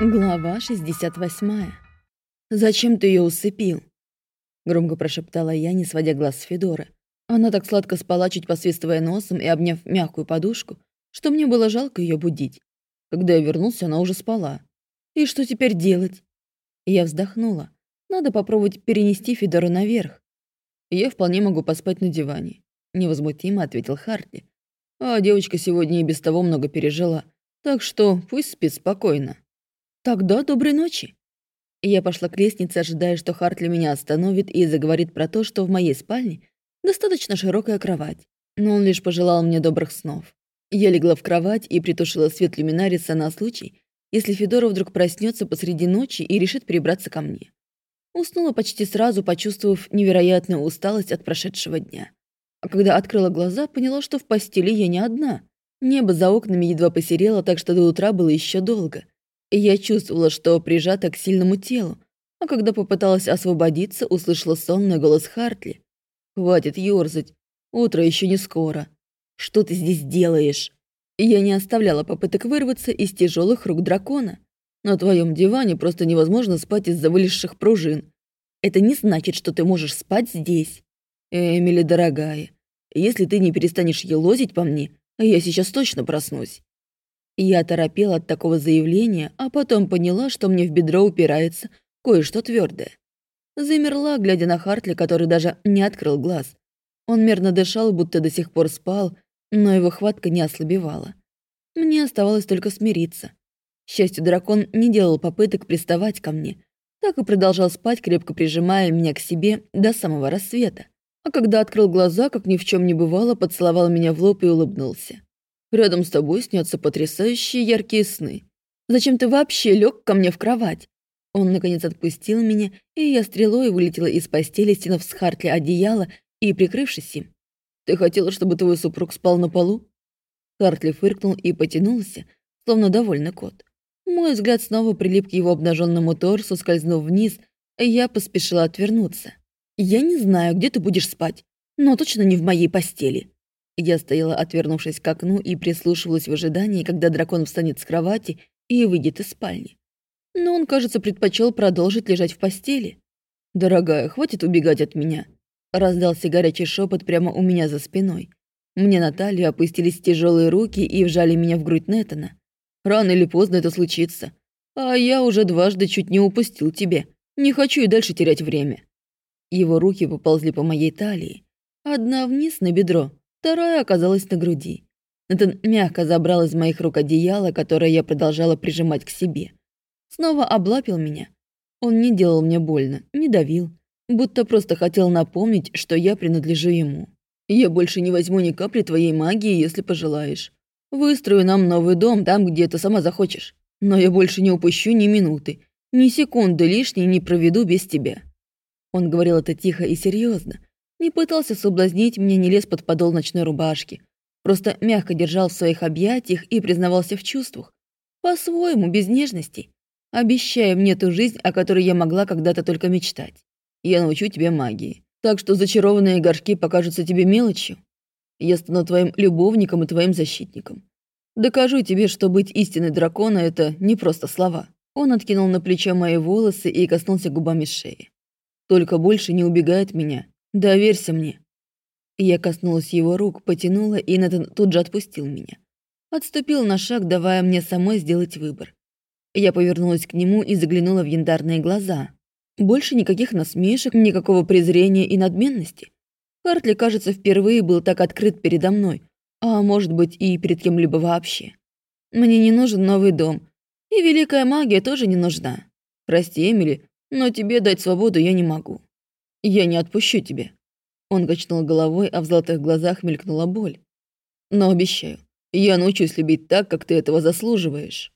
Глава 68. «Зачем ты ее усыпил?» Громко прошептала я, не сводя глаз с Федоры. Она так сладко спала, чуть посвистывая носом и обняв мягкую подушку, что мне было жалко ее будить. Когда я вернулся, она уже спала. «И что теперь делать?» Я вздохнула. «Надо попробовать перенести Федору наверх». «Я вполне могу поспать на диване», — невозмутимо ответил Хартли. «А девочка сегодня и без того много пережила, так что пусть спит спокойно». «Тогда доброй ночи». Я пошла к лестнице, ожидая, что Хартли меня остановит и заговорит про то, что в моей спальне достаточно широкая кровать. Но он лишь пожелал мне добрых снов. Я легла в кровать и притушила свет люминариса на случай, если Федоров вдруг проснется посреди ночи и решит перебраться ко мне. Уснула почти сразу, почувствовав невероятную усталость от прошедшего дня. А когда открыла глаза, поняла, что в постели я не одна. Небо за окнами едва посерело, так что до утра было еще долго я чувствовала, что прижата к сильному телу, а когда попыталась освободиться, услышала сонный голос Хартли. «Хватит ёрзать, утро еще не скоро. Что ты здесь делаешь?» Я не оставляла попыток вырваться из тяжелых рук дракона. На твоем диване просто невозможно спать из-за вылезших пружин. Это не значит, что ты можешь спать здесь. Эмили, дорогая, если ты не перестанешь елозить по мне, я сейчас точно проснусь. Я оторопела от такого заявления, а потом поняла, что мне в бедро упирается кое-что твердое. Замерла, глядя на Хартли, который даже не открыл глаз. Он мерно дышал, будто до сих пор спал, но его хватка не ослабевала. Мне оставалось только смириться. К счастью, дракон не делал попыток приставать ко мне, так и продолжал спать, крепко прижимая меня к себе до самого рассвета. А когда открыл глаза, как ни в чем не бывало, поцеловал меня в лоб и улыбнулся. Рядом с тобой снятся потрясающие яркие сны. Зачем ты вообще лег ко мне в кровать?» Он, наконец, отпустил меня, и я стрелой вылетела из постели, стянув с Хартли одеяло и прикрывшись им. «Ты хотела, чтобы твой супруг спал на полу?» Хартли фыркнул и потянулся, словно довольный кот. Мой взгляд снова прилип к его обнаженному торсу, скользнув вниз, и я поспешила отвернуться. «Я не знаю, где ты будешь спать, но точно не в моей постели», я стояла, отвернувшись к окну, и прислушивалась в ожидании, когда дракон встанет с кровати и выйдет из спальни. Но он, кажется, предпочел продолжить лежать в постели. «Дорогая, хватит убегать от меня», — раздался горячий шепот прямо у меня за спиной. Мне на талию опустились тяжелые руки и вжали меня в грудь Нетана. «Рано или поздно это случится. А я уже дважды чуть не упустил тебе. Не хочу и дальше терять время». Его руки поползли по моей талии. Одна вниз на бедро, Вторая оказалась на груди. Натан мягко забрал из моих рук одеяло, которое я продолжала прижимать к себе. Снова облапил меня. Он не делал мне больно, не давил, будто просто хотел напомнить, что я принадлежу ему. «Я больше не возьму ни капли твоей магии, если пожелаешь. Выстрою нам новый дом там, где ты сама захочешь. Но я больше не упущу ни минуты, ни секунды лишней не проведу без тебя». Он говорил это тихо и серьезно, не пытался соблазнить меня, не лез под подол ночной рубашки. Просто мягко держал в своих объятиях и признавался в чувствах. По-своему, без нежностей. Обещая мне ту жизнь, о которой я могла когда-то только мечтать. Я научу тебя магии. Так что зачарованные горшки покажутся тебе мелочью. Я стану твоим любовником и твоим защитником. Докажу тебе, что быть истинной дракона — это не просто слова. Он откинул на плечо мои волосы и коснулся губами шеи. Только больше не убегай от меня «Доверься мне». Я коснулась его рук, потянула, и Натан тут же отпустил меня. Отступил на шаг, давая мне самой сделать выбор. Я повернулась к нему и заглянула в янтарные глаза. Больше никаких насмешек, никакого презрения и надменности. Хартли, кажется, впервые был так открыт передо мной, а может быть и перед кем-либо вообще. Мне не нужен новый дом, и великая магия тоже не нужна. Прости, Эмили, но тебе дать свободу я не могу. «Я не отпущу тебя». Он качнул головой, а в золотых глазах мелькнула боль. «Но обещаю, я научусь любить так, как ты этого заслуживаешь».